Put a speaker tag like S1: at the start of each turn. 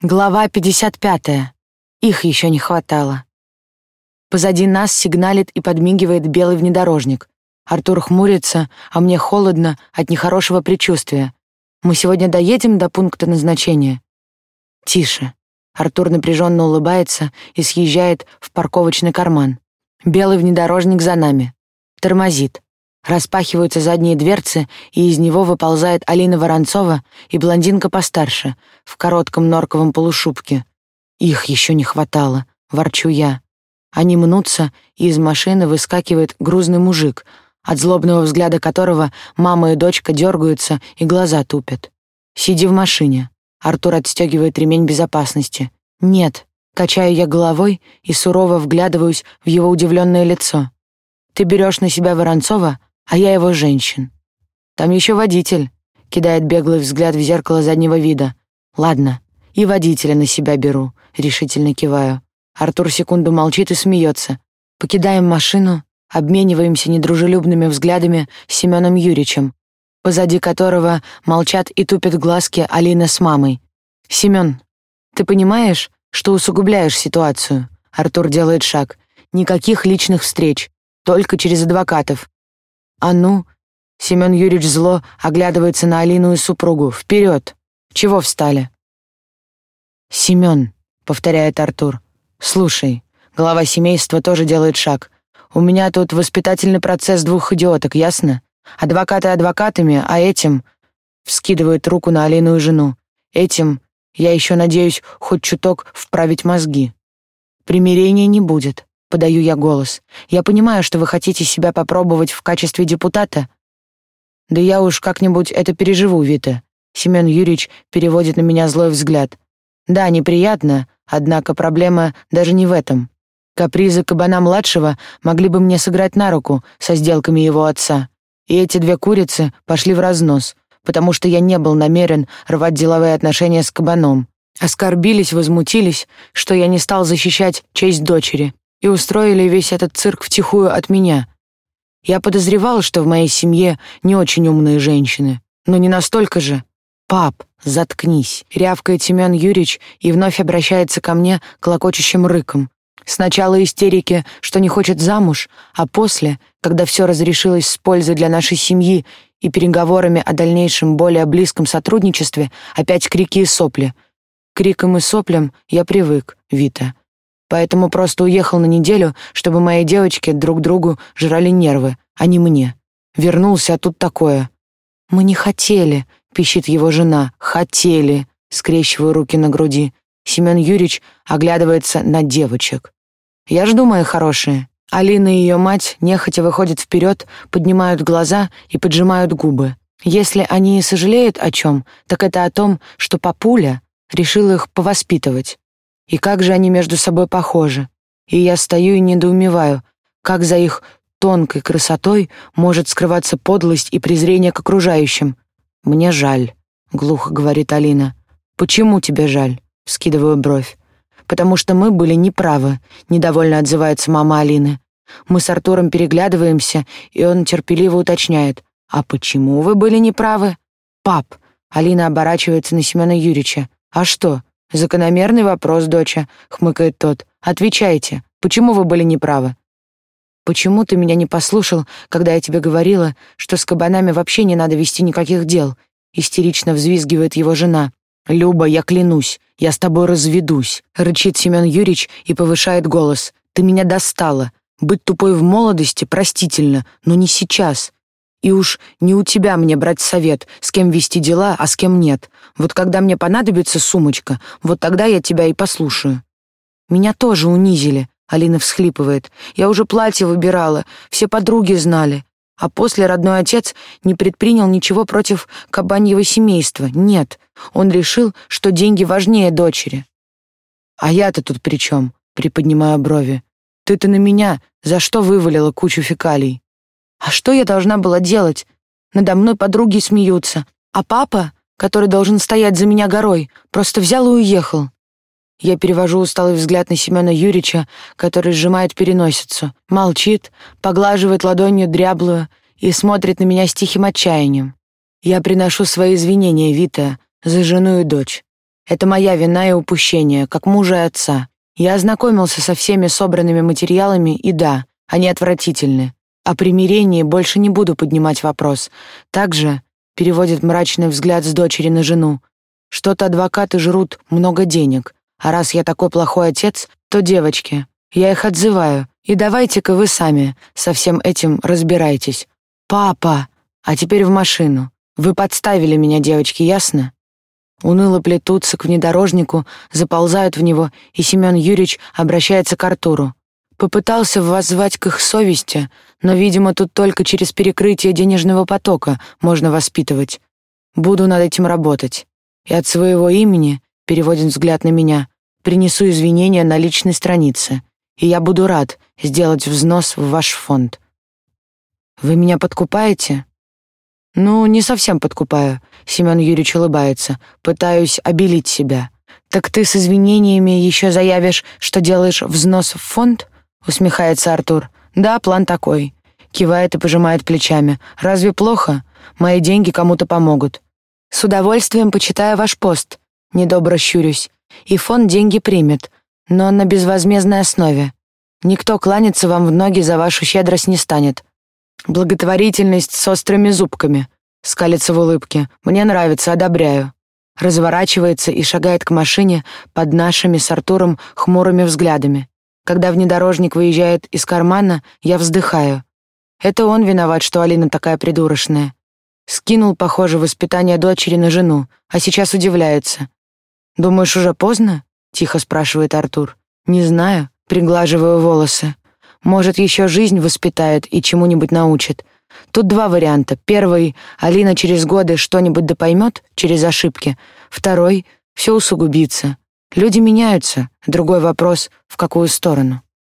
S1: Глава 55. Их еще не хватало. Позади нас сигналит и подмигивает белый внедорожник. Артур хмурится, а мне холодно от нехорошего предчувствия. Мы сегодня доедем до пункта назначения. Тише. Артур напряженно улыбается и съезжает в парковочный карман. Белый внедорожник за нами. Тормозит. Распахиваются задние дверцы, и из него выползает Алина Воронцова и блондинка постарше, в коротком норковом полушубке. Их еще не хватало, ворчу я. Они мнутся, и из машины выскакивает грузный мужик, от злобного взгляда которого мама и дочка дергаются и глаза тупят. «Сиди в машине». Артур отстегивает ремень безопасности. «Нет». Качаю я головой и сурово вглядываюсь в его удивленное лицо. «Ты берешь на себя Воронцова, а я его женщин. Там еще водитель, кидает беглый взгляд в зеркало заднего вида. Ладно, и водителя на себя беру, решительно киваю. Артур секунду молчит и смеется. Покидаем машину, обмениваемся недружелюбными взглядами с Семеном Юрьевичем, позади которого молчат и тупят глазки Алина с мамой. Семен, ты понимаешь, что усугубляешь ситуацию? Артур делает шаг. Никаких личных встреч, только через адвокатов. «А ну!» Семен Юрьевич зло оглядывается на Алину и супругу. «Вперед! Чего встали?» «Семен», — повторяет Артур. «Слушай, глава семейства тоже делает шаг. У меня тут воспитательный процесс двух идиоток, ясно? Адвокаты адвокатами, а этим...» Вскидывает руку на Алину и жену. «Этим я еще надеюсь хоть чуток вправить мозги. Примирения не будет. Подаю я голос. Я понимаю, что вы хотите себя попробовать в качестве депутата. Да я уж как-нибудь это переживу, Вита. Семен Юрьевич переводит на меня злой взгляд. Да, неприятно, однако проблема даже не в этом. Капризы кабана-младшего могли бы мне сыграть на руку со сделками его отца. И эти две курицы пошли в разнос, потому что я не был намерен рвать деловые отношения с кабаном. Оскорбились, возмутились, что я не стал защищать честь дочери и устроили весь этот цирк втихую от меня. Я подозревал, что в моей семье не очень умные женщины, но не настолько же. «Пап, заткнись!» — рявкает Семен Юрьевич и вновь обращается ко мне клокочущим рыком. Сначала истерики, что не хочет замуж, а после, когда все разрешилось с пользой для нашей семьи и переговорами о дальнейшем более близком сотрудничестве, опять крики и сопли. К крикам и соплям я привык, Вита. Поэтому просто уехал на неделю, чтобы мои девочки друг другу жрали нервы, а не мне. Вернулся, а тут такое. Мы не хотели, пищит его жена. Хотели, скрещиваю руки на груди. Семен Юрьевич оглядывается на девочек. Я жду, мои хорошие. Алина и ее мать нехотя выходят вперед, поднимают глаза и поджимают губы. Если они и сожалеют о чем, так это о том, что папуля решил их повоспитывать. И как же они между собой похожи. И я стою и недоумеваю, как за их тонкой красотой может скрываться подлость и презрение к окружающим. Мне жаль, глухо говорит Алина. Почему тебе жаль? Скидываю бровь. Потому что мы были неправы, недовольно отзывается мама Алины. Мы с Артуром переглядываемся, и он терпеливо уточняет: "А почему вы были неправы?" "Пап", Алина оборачивается на Семена Юрьевича. "А что? Закономерный вопрос, доча, хмыкает тот. Отвечайте. Почему вы были неправы? Почему ты меня не послушал, когда я тебе говорила, что с кабанами вообще не надо вести никаких дел? Истерично взвизгивает его жена. Люба, я клянусь, я с тобой разведусь, рычит Семен Юрьевич и повышает голос. Ты меня достала. Быть тупой в молодости простительно, но не сейчас. И уж не у тебя мне брать совет, с кем вести дела, а с кем нет. Вот когда мне понадобится сумочка, вот тогда я тебя и послушаю. Меня тоже унизили, Алина всхлипывает. Я уже платье выбирала, все подруги знали. А после родной отец не предпринял ничего против кабаньего семейства. Нет, он решил, что деньги важнее дочери. А я-то тут при чем? Приподнимаю брови. Ты-то на меня за что вывалила кучу фекалий? А что я должна была делать? Надо мной подруги смеются, а папа, который должен стоять за меня горой, просто взял и уехал. Я перевожу усталый взгляд на Семена Юрьевича, который сжимает переносицу, молчит, поглаживает ладонью дряблую и смотрит на меня с тихим отчаянием. Я приношу свои извинения, Вита, за жену и дочь. Это моя вина и упущение, как мужа и отца. Я ознакомился со всеми собранными материалами, и да, они отвратительны. О примирении больше не буду поднимать вопрос. Также переводит мрачный взгляд с дочери на жену. Что-то адвокаты жрут много денег, а раз я такой плохой отец, то девочки, я их отзываю, и давайте-ка вы сами со всем этим разбирайтесь. Папа, а теперь в машину. Вы подставили меня, девочки, ясно? Уныло плетутся к внедорожнику, заползают в него, и Семен Юрьевич обращается к Артуру. Попытался воззвать к их совести, но, видимо, тут только через перекрытие денежного потока можно воспитывать. Буду над этим работать. И от своего имени, переводит взгляд на меня, принесу извинения на личной странице, и я буду рад сделать взнос в ваш фонд. Вы меня подкупаете? Ну, не совсем подкупаю. Семен Юрьевич улыбается. Пытаюсь обелить себя. Так ты с извинениями еще заявишь, что делаешь взнос в фонд? Усмехается Артур. Да, план такой. Кивает и пожимает плечами. Разве плохо? Мои деньги кому-то помогут. С удовольствием почитаю ваш пост. Недобро щурюсь. И фонд деньги примет, но на безвозмездной основе. Никто кланяться вам в ноги за вашу щедрость не станет. Благотворительность с острыми зубками. Скалится в улыбке. Мне нравится, одобряю. Разворачивается и шагает к машине под нашими с Артуром хмурыми взглядами. Когда внедорожник выезжает из кармана, я вздыхаю. Это он виноват, что Алина такая придурочная. Скинул, похоже, воспитание дочери на жену, а сейчас удивляется. «Думаешь, уже поздно?» — тихо спрашивает Артур. «Не знаю», — приглаживаю волосы. Может, еще жизнь воспитает и чему-нибудь научит. Тут два варианта. Первый — Алина через годы что-нибудь допоймет через ошибки. Второй — все усугубится. Люди меняются. Другой вопрос — в какую сторону.